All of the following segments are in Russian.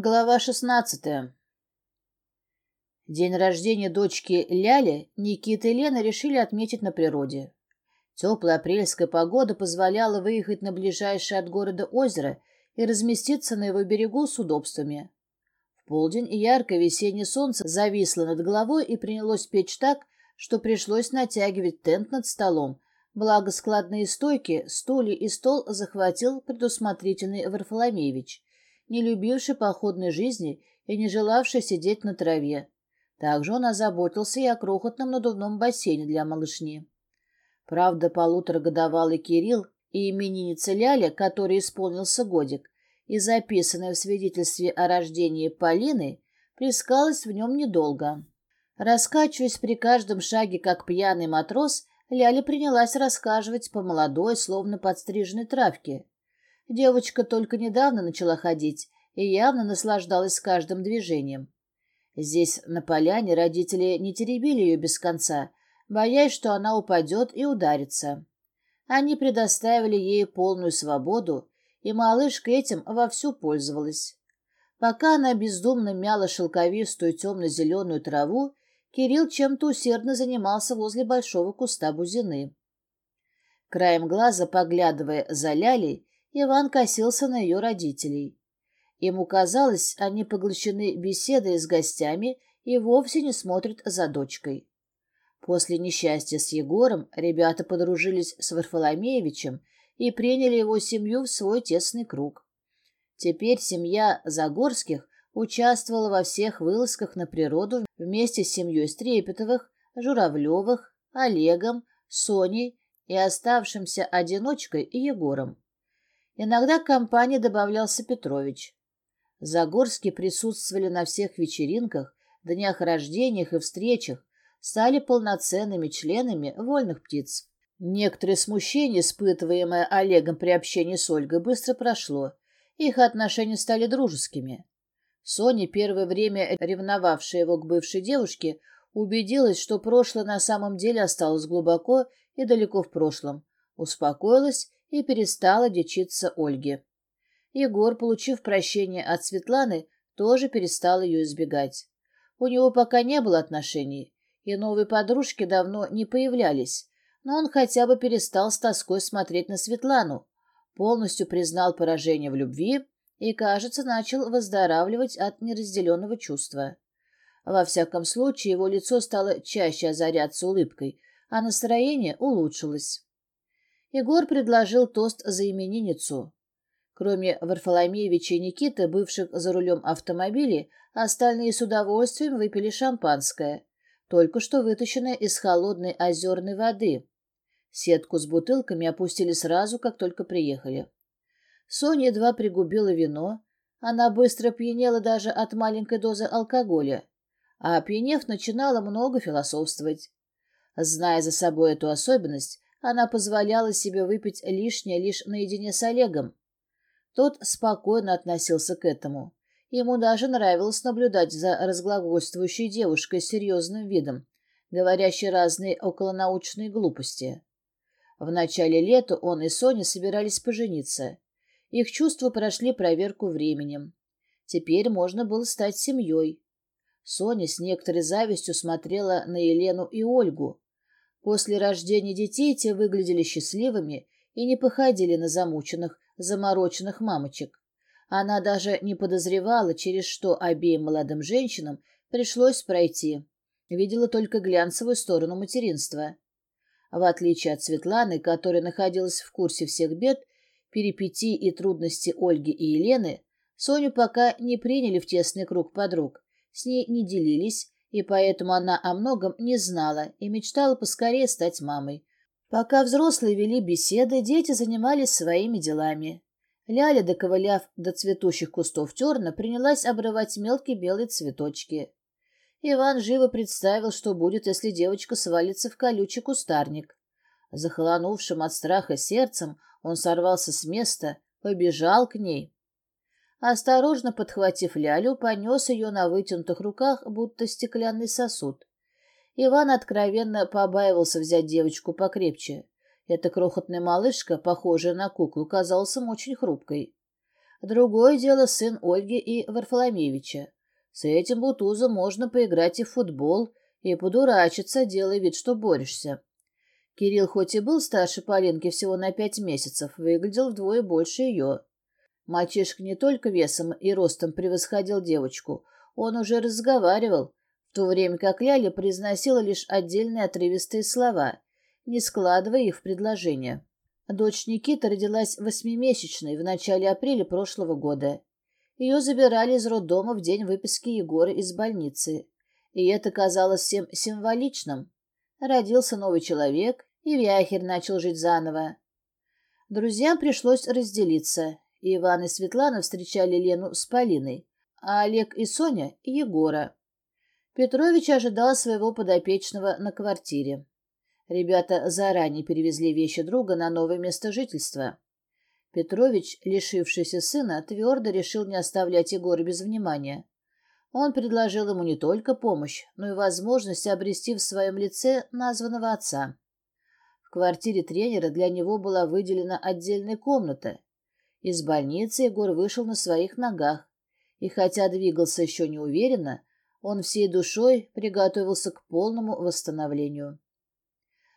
Глава 16. День рождения дочки Ляли Никита и Лена решили отметить на природе. Теплая апрельская погода позволяла выехать на ближайшее от города озеро и разместиться на его берегу с удобствами. В полдень яркое весеннее солнце зависло над головой и принялось печь так, что пришлось натягивать тент над столом, благо складные стойки, стулья и стол захватил предусмотрительный Варфоломеевич – не любивший походной жизни и не желавший сидеть на траве. Также он озаботился и о крохотном надувном бассейне для малышни. Правда, полуторагодовалый Кирилл и именинница Ляля, которой исполнился годик, и записанная в свидетельстве о рождении Полины, плескалась в нем недолго. Раскачиваясь при каждом шаге, как пьяный матрос, Ляля принялась рассказывать по молодой, словно подстриженной травке. Девочка только недавно начала ходить и явно наслаждалась каждым движением. Здесь, на поляне, родители не теребили ее без конца, боясь, что она упадет и ударится. Они предоставили ей полную свободу, и малышка этим вовсю пользовалась. Пока она бездумно мяла шелковистую темно-зеленую траву, Кирилл чем-то усердно занимался возле большого куста бузины. Краем глаза, поглядывая за лялей, Иван косился на ее родителей. Ему казалось, они поглощены беседой с гостями и вовсе не смотрят за дочкой. После несчастья с Егором ребята подружились с Варфоломеевичем и приняли его семью в свой тесный круг. Теперь семья Загорских участвовала во всех вылазках на природу вместе с семьей Стрепетовых, Журавлевых, Олегом, Соней и оставшимся одиночкой Егором. Иногда к компании добавлялся Петрович. Загорский присутствовали на всех вечеринках, днях рождениях и встречах, стали полноценными членами вольных птиц. Некоторое смущение, испытываемое Олегом при общении с Ольгой, быстро прошло. Их отношения стали дружескими. Соня, первое время ревновавшая его к бывшей девушке, убедилась, что прошлое на самом деле осталось глубоко и далеко в прошлом, успокоилась и перестала дичиться Ольге. Егор, получив прощение от Светланы, тоже перестал ее избегать. У него пока не было отношений, и новые подружки давно не появлялись, но он хотя бы перестал с тоской смотреть на Светлану, полностью признал поражение в любви и, кажется, начал выздоравливать от неразделенного чувства. Во всяком случае, его лицо стало чаще озаряться улыбкой, а настроение улучшилось. Егор предложил тост за именинницу. Кроме Варфоломеевича и Никиты, бывших за рулем автомобиля, остальные с удовольствием выпили шампанское, только что вытащенное из холодной озерной воды. Сетку с бутылками опустили сразу, как только приехали. Соня едва пригубила вино. Она быстро пьянела даже от маленькой дозы алкоголя. А опьянев, начинала много философствовать. Зная за собой эту особенность, она позволяла себе выпить лишнее лишь наедине с Олегом. Тот спокойно относился к этому. Ему даже нравилось наблюдать за разглагольствующей девушкой с серьезным видом, говорящей разные околонаучные глупости. В начале лета он и Соня собирались пожениться. Их чувства прошли проверку временем. Теперь можно было стать семьей. Соня с некоторой завистью смотрела на Елену и Ольгу. После рождения детей те выглядели счастливыми и не походили на замученных, замороченных мамочек. Она даже не подозревала, через что обеим молодым женщинам пришлось пройти. Видела только глянцевую сторону материнства. В отличие от Светланы, которая находилась в курсе всех бед, перипетий и трудностей Ольги и Елены, Соню пока не приняли в тесный круг подруг, с ней не делились, и поэтому она о многом не знала и мечтала поскорее стать мамой, Пока взрослые вели беседы, дети занимались своими делами. Ляля, доковыляв до цветущих кустов терна, принялась обрывать мелкие белые цветочки. Иван живо представил, что будет, если девочка свалится в колючий кустарник. Захолонувшим от страха сердцем, он сорвался с места, побежал к ней. Осторожно подхватив лялю, понес ее на вытянутых руках, будто стеклянный сосуд. Иван откровенно побаивался взять девочку покрепче. Эта крохотная малышка, похожая на куклу, казалась ему очень хрупкой. Другое дело сын Ольги и Варфоломеевича. С этим бутузом можно поиграть и в футбол, и подурачиться, делая вид, что борешься. Кирилл хоть и был старше Полинки всего на пять месяцев, выглядел вдвое больше ее. Мальчишка не только весом и ростом превосходил девочку, он уже разговаривал, в то время как Ляля произносила лишь отдельные отрывистые слова, не складывая их в предложения. Дочь Никита родилась восьмимесячной в начале апреля прошлого года. Ее забирали из роддома в день выписки Егора из больницы. И это казалось всем символичным. Родился новый человек, и Вяхер начал жить заново. Друзьям пришлось разделиться. Иван и Светлана встречали Лену с Полиной, а Олег и Соня — Егора. Петрович ожидал своего подопечного на квартире. Ребята заранее перевезли вещи друга на новое место жительства. Петрович, лишившийся сына, твердо решил не оставлять Егора без внимания. Он предложил ему не только помощь, но и возможность обрести в своем лице названного отца. В квартире тренера для него была выделена отдельная комната, из больницы Егор вышел на своих ногах, и хотя двигался еще неуверенно, он всей душой приготовился к полному восстановлению.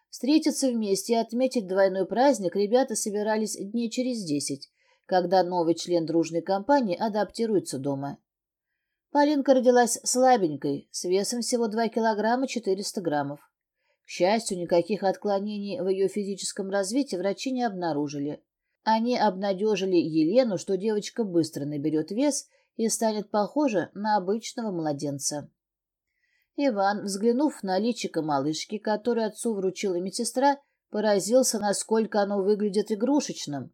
Встретиться вместе и отметить двойной праздник ребята собирались дней через десять, когда новый член дружной компании адаптируется дома. Полинка родилась слабенькой, с весом всего 2 килограмма 400 граммов. К счастью, никаких отклонений в ее физическом развитии врачи не обнаружили. Они обнадежили Елену, что девочка быстро наберет вес и станет похожа на обычного младенца. Иван, взглянув на личико малышки, которое отцу вручила медсестра, поразился, насколько оно выглядит игрушечным.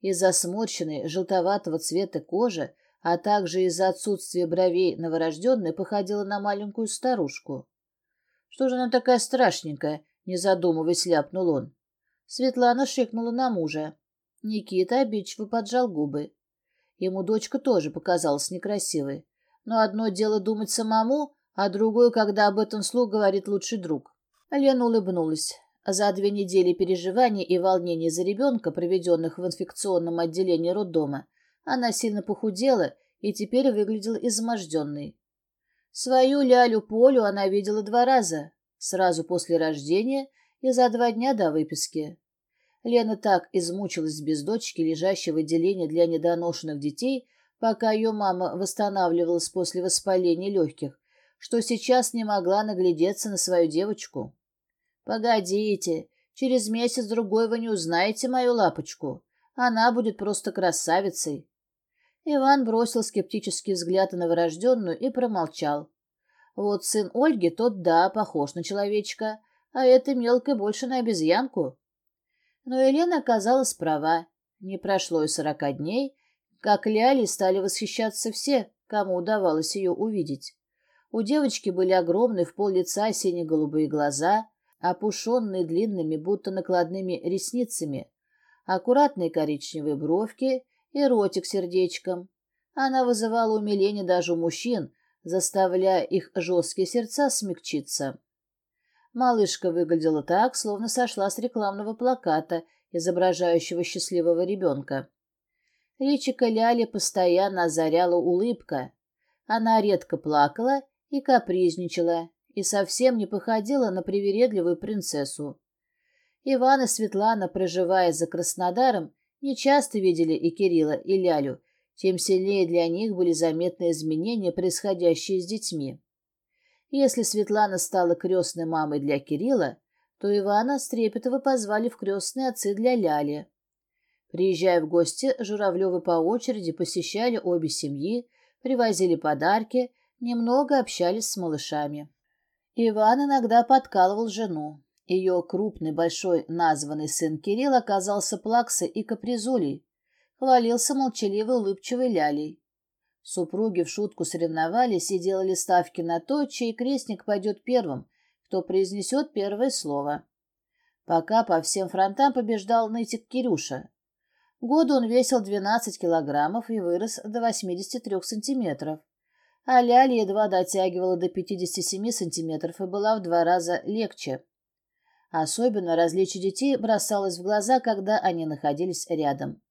Из-за сморщенной желтоватого цвета кожи, а также из-за отсутствия бровей новорожденной, походила на маленькую старушку. «Что же она такая страшненькая?» — не задумываясь, ляпнул он. Светлана шикнула на мужа. Никита обидчиво поджал губы. Ему дочка тоже показалась некрасивой. Но одно дело думать самому, а другое, когда об этом слух говорит лучший друг. Лена улыбнулась. За две недели переживаний и волнений за ребенка, проведенных в инфекционном отделении роддома, она сильно похудела и теперь выглядела изможденной. Свою Лялю Полю она видела два раза, сразу после рождения и за два дня до выписки. Лена так измучилась без дочки, лежащей в отделении для недоношенных детей, пока ее мама восстанавливалась после воспаления легких, что сейчас не могла наглядеться на свою девочку. «Погодите, через месяц-другой вы не узнаете мою лапочку. Она будет просто красавицей». Иван бросил скептический взгляд на новорожденную и промолчал. Вот сын Ольги, тот, да, похож на человечка, а эта мелкая больше на обезьянку. Но Елена оказалась права. Не прошло и сорока дней, как Ляли стали восхищаться все, кому удавалось ее увидеть. У девочки были огромные в пол лица сине-голубые глаза, опушенные длинными, будто накладными ресницами, аккуратные коричневые бровки и ротик сердечком. Она вызывала умиление даже у мужчин, заставляя их жесткие сердца смягчиться. Малышка выглядела так, словно сошла с рекламного плаката, изображающего счастливого ребенка. Личико Ляли постоянно озаряла улыбка. Она редко плакала и капризничала, и совсем не походила на привередливую принцессу. Иван и Светлана, проживая за Краснодаром, нечасто видели и Кирилла, и Лялю, тем сильнее для них были заметные изменения, происходящие с детьми. Если Светлана стала крестной мамой для Кирилла, то Ивана Стрепетова позвали в крестные отцы для Ляли. Приезжая в гости, Журавлевы по очереди посещали обе семьи, привозили подарки, немного общались с малышами. Иван иногда подкалывал жену. Ее крупный, большой, названный сын Кирилл оказался плаксой и капризулей. Хвалился молчаливой, улыбчивой лялей. Супруги в шутку соревновались и делали ставки на то, чей крестник пойдет первым, кто произнесет первое слово. Пока по всем фронтам побеждал нытик Кирюша. Году он весил 12 килограммов и вырос до 83 сантиметров. А Ляля едва дотягивала до 57 сантиметров и была в два раза легче. Особенно различие детей бросалось в глаза, когда они находились рядом.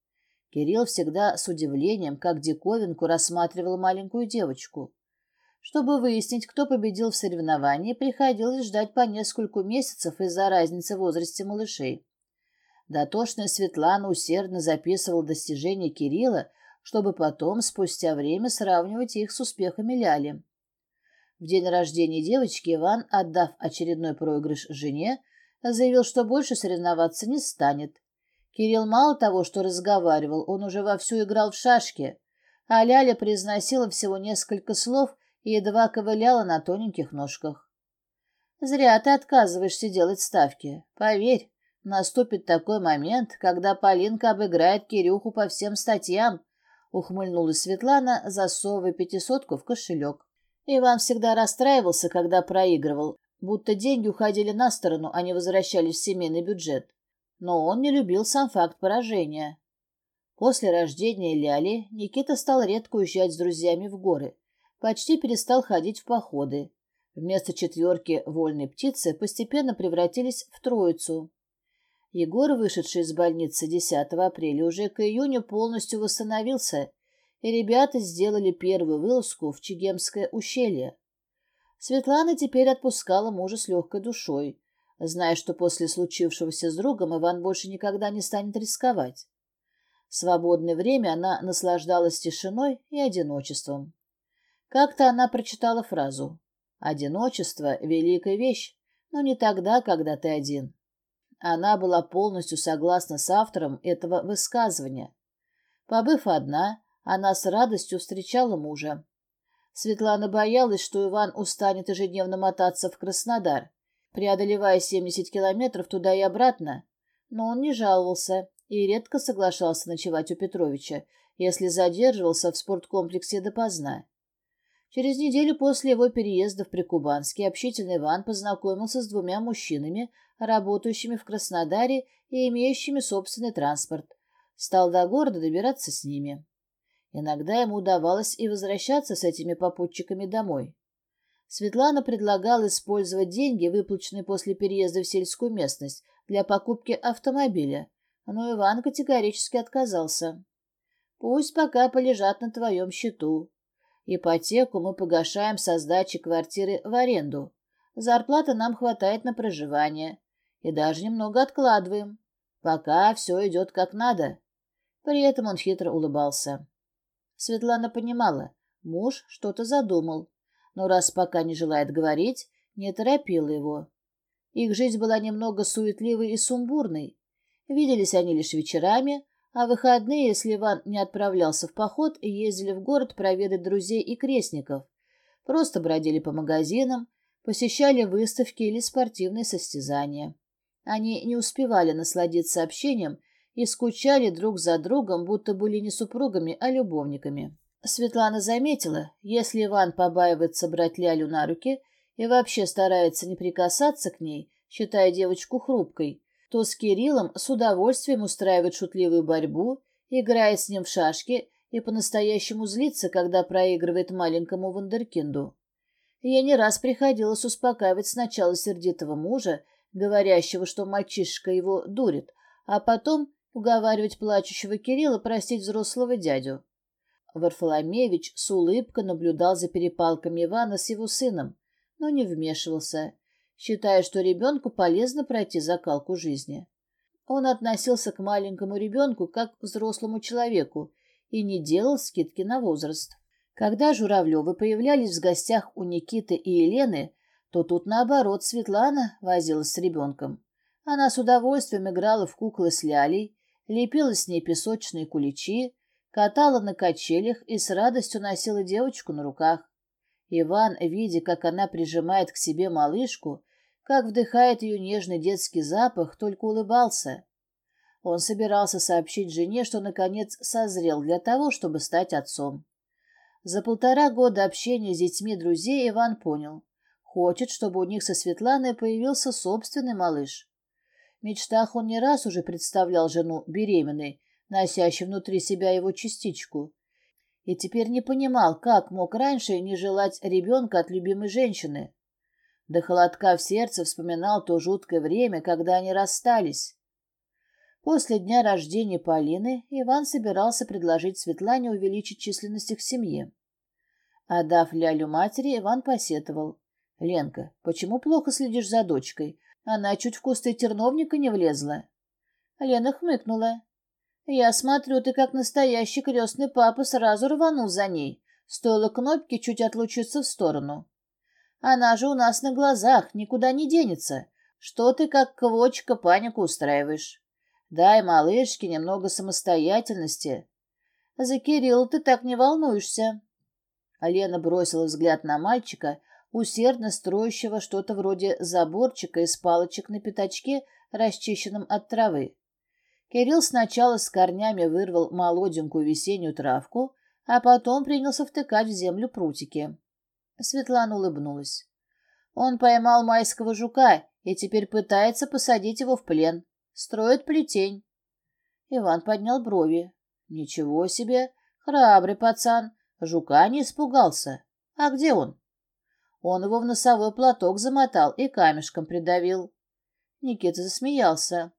Кирилл всегда с удивлением, как диковинку, рассматривал маленькую девочку. Чтобы выяснить, кто победил в соревновании, приходилось ждать по нескольку месяцев из-за разницы в возрасте малышей. Дотошная Светлана усердно записывала достижения Кирилла, чтобы потом, спустя время, сравнивать их с успехами Ляли. В день рождения девочки Иван, отдав очередной проигрыш жене, заявил, что больше соревноваться не станет, Кирилл мало того, что разговаривал, он уже вовсю играл в шашки. А Ляля произносила всего несколько слов и едва ковыляла на тоненьких ножках. «Зря ты отказываешься делать ставки. Поверь, наступит такой момент, когда Полинка обыграет Кирюху по всем статьям», — ухмыльнулась Светлана, засовывая пятисотку в кошелек. Иван всегда расстраивался, когда проигрывал, будто деньги уходили на сторону, а не возвращались в семейный бюджет но он не любил сам факт поражения. После рождения Ляли Никита стал редко уезжать с друзьями в горы, почти перестал ходить в походы. Вместо четверки вольной птицы постепенно превратились в троицу. Егор, вышедший из больницы 10 апреля, уже к июню полностью восстановился, и ребята сделали первую вылазку в Чегемское ущелье. Светлана теперь отпускала мужа с легкой душой, зная, что после случившегося с другом Иван больше никогда не станет рисковать. В свободное время она наслаждалась тишиной и одиночеством. Как-то она прочитала фразу «Одиночество — великая вещь, но не тогда, когда ты один». Она была полностью согласна с автором этого высказывания. Побыв одна, она с радостью встречала мужа. преодолевая 70 километров туда и обратно. Но он не жаловался и редко соглашался ночевать у Петровича, если задерживался в спорткомплексе допоздна. Через неделю после его переезда в Прикубанске общительный Иван познакомился с двумя мужчинами, работающими в Краснодаре и имеющими собственный транспорт. Стал до города добираться с ними. Иногда ему удавалось и возвращаться с этими попутчиками домой. Светлана предлагала использовать деньги, выплаченные после переезда в сельскую местность, для покупки автомобиля, но Иван категорически отказался. «Пусть пока полежат на твоем счету. Ипотеку мы погашаем со сдачи квартиры в аренду. Зарплаты нам хватает на проживание. И даже немного откладываем. Пока все идет как надо». При этом он хитро улыбался. Светлана понимала, муж что-то задумал но раз пока не желает говорить, не торопила его. Их жизнь была немного суетливой и сумбурной. Виделись они лишь вечерами, а выходные, если Иван не отправлялся в поход, ездили в город проведать друзей и крестников. Просто бродили по магазинам, посещали выставки или спортивные состязания. Они не успевали насладиться общением и скучали друг за другом, будто были не супругами, а любовниками. Светлана заметила, если Иван побаивается брать Лялю на руки и вообще старается не прикасаться к ней, считая девочку хрупкой, то с Кириллом с удовольствием устраивает шутливую борьбу, играя с ним в шашки и по-настоящему злится, когда проигрывает маленькому вундеркинду. Я не раз приходилось успокаивать сначала сердитого мужа, говорящего, что мальчишка его дурит, а потом уговаривать плачущего Кирилла простить взрослого дядю. Варфоломеевич с улыбкой наблюдал за перепалками Ивана с его сыном, но не вмешивался, считая, что ребенку полезно пройти закалку жизни. Он относился к маленькому ребенку как к взрослому человеку и не делал скидки на возраст. Когда Журавлевы появлялись в гостях у Никиты и Елены, то тут, наоборот, Светлана возилась с ребенком. Она с удовольствием играла в куклы с лялей, лепила с ней песочные куличи, катала на качелях и с радостью носила девочку на руках. Иван, видя, как она прижимает к себе малышку, как вдыхает ее нежный детский запах, только улыбался. Он собирался сообщить жене, что, наконец, созрел для того, чтобы стать отцом. За полтора года общения с детьми друзей Иван понял. Хочет, чтобы у них со Светланой появился собственный малыш. В мечтах он не носящий внутри себя его частичку. И теперь не понимал, как мог раньше не желать ребенка от любимой женщины. До холодка в сердце вспоминал то жуткое время, когда они расстались. После дня рождения Полины Иван собирался предложить Светлане увеличить численность их семьи. Отдав лялю матери, Иван посетовал. «Ленка, почему плохо следишь за дочкой? Она чуть в кусты терновника не влезла». Лена хмыкнула. Я смотрю, ты как настоящий крестный папа сразу рванул за ней. Стоило кнопке чуть отлучиться в сторону. Она же у нас на глазах, никуда не денется. Что ты как квочка панику устраиваешь? Дай малышке немного самостоятельности. За Кирилла ты так не волнуешься. Лена бросила взгляд на мальчика, усердно строящего что-то вроде заборчика из палочек на пятачке, расчищенном от травы. Кирилл сначала с корнями вырвал молоденькую весеннюю травку, а потом принялся втыкать в землю прутики. Светлана улыбнулась. Он поймал майского жука и теперь пытается посадить его в плен. Строит плетень. Иван поднял брови. Ничего себе, храбрый пацан. Жука не испугался. А где он? Он его в носовой платок замотал и камешком придавил. Никита засмеялся.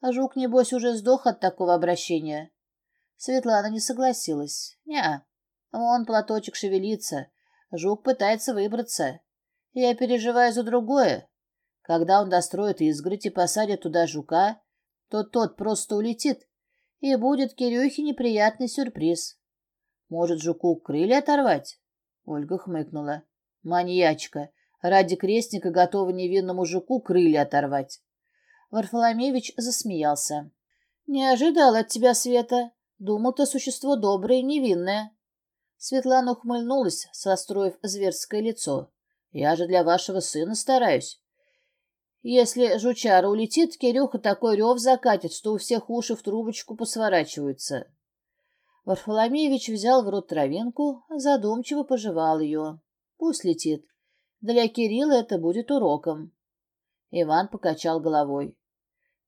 А жук, небось, уже сдох от такого обращения. Светлана не согласилась. Неа. Вон платочек шевелится. Жук пытается выбраться. Я переживаю за другое. Когда он достроит изгородь и посадит туда жука, то тот просто улетит, и будет Кирюхе неприятный сюрприз. Может, жуку крылья оторвать? Ольга хмыкнула. Маньячка. Ради крестника готова невинному жуку крылья оторвать. Варфоломеевич засмеялся. «Не ожидал от тебя, Света. думал ты существо доброе и невинное». Светлана ухмыльнулась, состроив зверское лицо. «Я же для вашего сына стараюсь. Если жучара улетит, Кирюха такой рев закатит, что у всех уши в трубочку посворачиваются». Варфоломеевич взял в рот травинку, задумчиво пожевал ее. «Пусть летит. Для Кирилла это будет уроком». Иван покачал головой.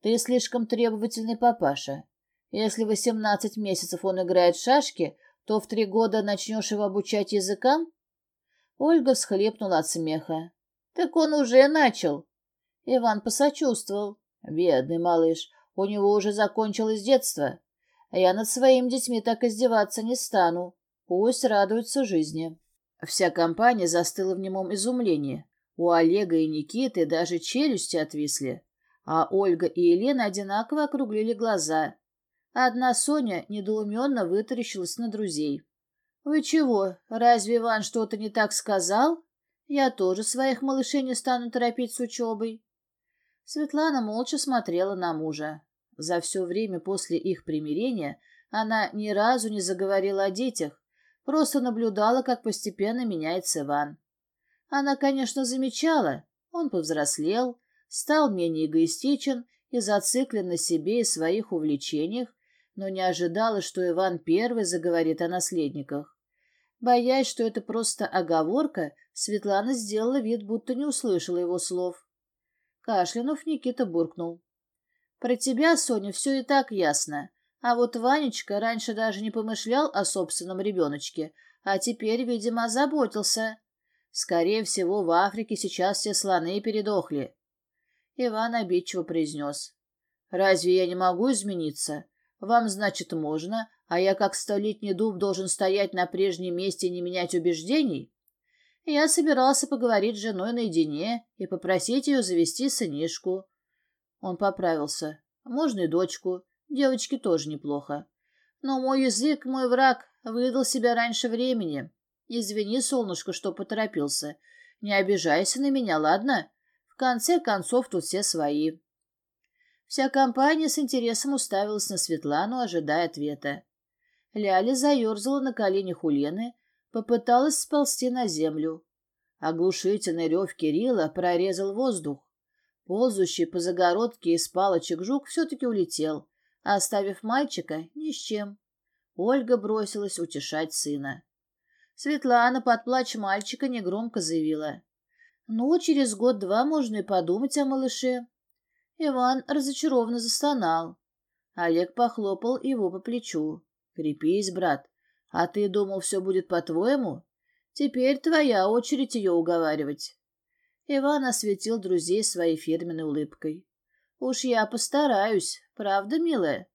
Ты слишком требовательный папаша. Если восемнадцать месяцев он играет в шашки, то в три года начнешь его обучать языкам?» Ольга всхлепнула от смеха. «Так он уже начал!» Иван посочувствовал. «Бедный малыш, у него уже закончилось детство. А Я над своими детьми так издеваться не стану. Пусть радуются жизни». Вся компания застыла в немом изумлении. У Олега и Никиты даже челюсти отвисли а Ольга и Елена одинаково округлили глаза. Одна Соня недоуменно вытаращилась на друзей. «Вы чего? Разве Иван что-то не так сказал? Я тоже своих малышей не стану торопить с учебой». Светлана молча смотрела на мужа. За все время после их примирения она ни разу не заговорила о детях, просто наблюдала, как постепенно меняется Иван. Она, конечно, замечала, он повзрослел, стал менее эгоистичен и зациклен на себе и своих увлечениях, но не ожидала, что Иван Первый заговорит о наследниках. Боясь, что это просто оговорка, Светлана сделала вид, будто не услышала его слов. Кашлянув, Никита буркнул. «Про тебя, Соня, все и так ясно. А вот Ванечка раньше даже не помышлял о собственном ребеночке, а теперь, видимо, озаботился. Скорее всего, в Африке сейчас все слоны передохли. Иван обидчиво произнес. «Разве я не могу измениться? Вам, значит, можно, а я, как столетний дуб, должен стоять на прежнем месте и не менять убеждений?» Я собирался поговорить с женой наедине и попросить ее завести сынишку. Он поправился. «Можно и дочку. Девочке тоже неплохо. Но мой язык, мой враг, выдал себя раньше времени. Извини, солнышко, что поторопился. Не обижайся на меня, ладно?» конце концов тут все свои. Вся компания с интересом уставилась на Светлану, ожидая ответа. Ляля заерзала на коленях у Лены, попыталась сползти на землю. Оглушительный рев Кирилла прорезал воздух. Ползущий по загородке из палочек жук все-таки улетел, оставив мальчика ни с чем. Ольга бросилась утешать сына. Светлана под плач мальчика негромко заявила. Ну, через год-два можно и подумать о малыше. Иван разочарованно застонал. Олег похлопал его по плечу. «Крепись, брат. А ты думал, все будет по-твоему? Теперь твоя очередь ее уговаривать». Иван осветил друзей своей фирменной улыбкой. «Уж я постараюсь, правда, милая?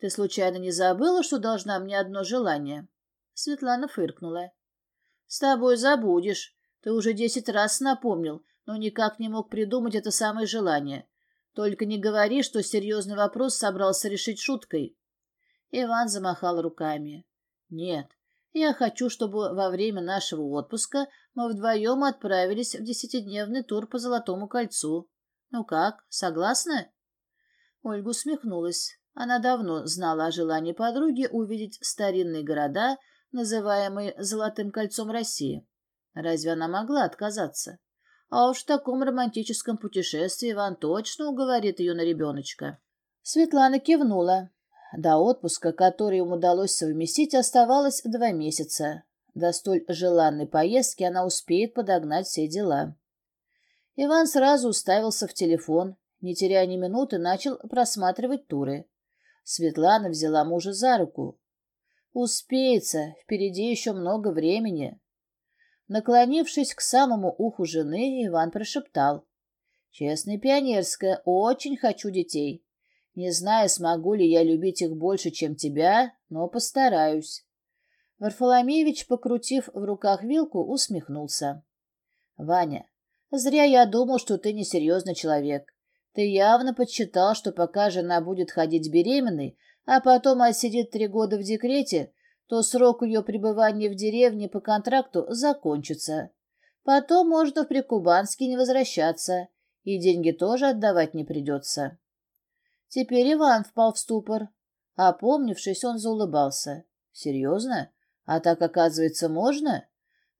Ты случайно не забыла, что должна мне одно желание?» Светлана фыркнула. «С тобой забудешь. Ты уже десять раз напомнил, но никак не мог придумать это самое желание. Только не говори, что серьезный вопрос собрался решить шуткой. Иван замахал руками. Нет, я хочу, чтобы во время нашего отпуска мы вдвоем отправились в десятидневный тур по Золотому кольцу. Ну как, согласна? Ольга усмехнулась. Она давно знала о желании подруги увидеть старинные города, называемые Золотым кольцом России. Разве она могла отказаться? А уж в таком романтическом путешествии Иван точно уговорит ее на ребеночка. Светлана кивнула. До отпуска, который им удалось совместить, оставалось два месяца. До столь желанной поездки она успеет подогнать все дела. Иван сразу уставился в телефон, не теряя ни минуты, начал просматривать туры. Светлана взяла мужа за руку. «Успеется, впереди еще много времени». Наклонившись к самому уху жены, Иван прошептал. «Честно, пионерская, очень хочу детей. Не знаю, смогу ли я любить их больше, чем тебя, но постараюсь». Варфоломеевич, покрутив в руках вилку, усмехнулся. «Ваня, зря я думал, что ты несерьезный человек. Ты явно подсчитал, что пока жена будет ходить беременной, а потом отсидит три года в декрете, то срок ее пребывания в деревне по контракту закончится. Потом можно в Прикубанске не возвращаться, и деньги тоже отдавать не придется. Теперь Иван впал в ступор. Опомнившись, он заулыбался. «Серьезно? А так, оказывается, можно?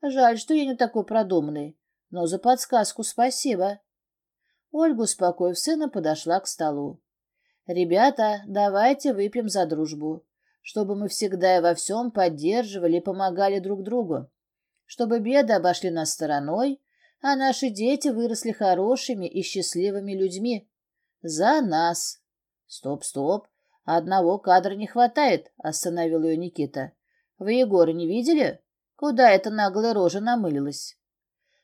Жаль, что я не такой продуманный, но за подсказку спасибо». Ольга, успокоив сына, подошла к столу. «Ребята, давайте выпьем за дружбу чтобы мы всегда и во всем поддерживали и помогали друг другу, чтобы беды обошли нас стороной, а наши дети выросли хорошими и счастливыми людьми. За нас. Стоп, стоп. Одного кадра не хватает, остановил ее Никита. Вы Егора не видели? Куда эта наглая рожа намылилась?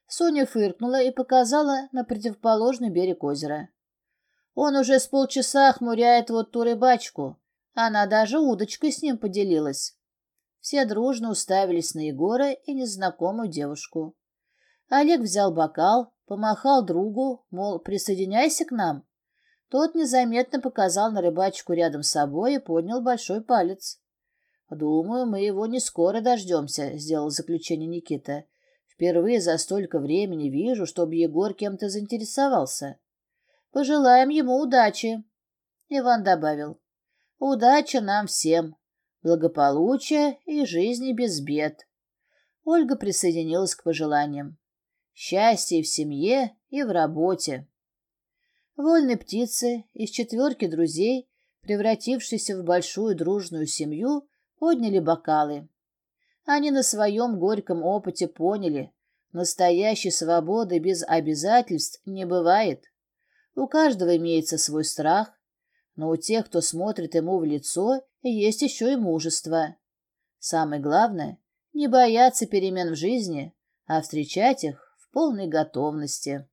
Соня фыркнула и показала на противоположный берег озера. Он уже с полчаса хмуряет вот ту рыбачку. Она даже удочкой с ним поделилась. Все дружно уставились на Егора и незнакомую девушку. Олег взял бокал, помахал другу, мол, присоединяйся к нам. Тот незаметно показал на рыбачку рядом с собой и поднял большой палец. «Думаю, мы его не скоро дождемся», — сделал заключение Никита. «Впервые за столько времени вижу, чтобы Егор кем-то заинтересовался. Пожелаем ему удачи», — Иван добавил. Удачи нам всем, благополучия и жизни без бед. Ольга присоединилась к пожеланиям. Счастье в семье и в работе. Вольные птицы из четверки друзей, превратившиеся в большую дружную семью, подняли бокалы. Они на своем горьком опыте поняли, настоящей свободы без обязательств не бывает. У каждого имеется свой страх, но у тех, кто смотрит ему в лицо, есть еще и мужество. Самое главное – не бояться перемен в жизни, а встречать их в полной готовности.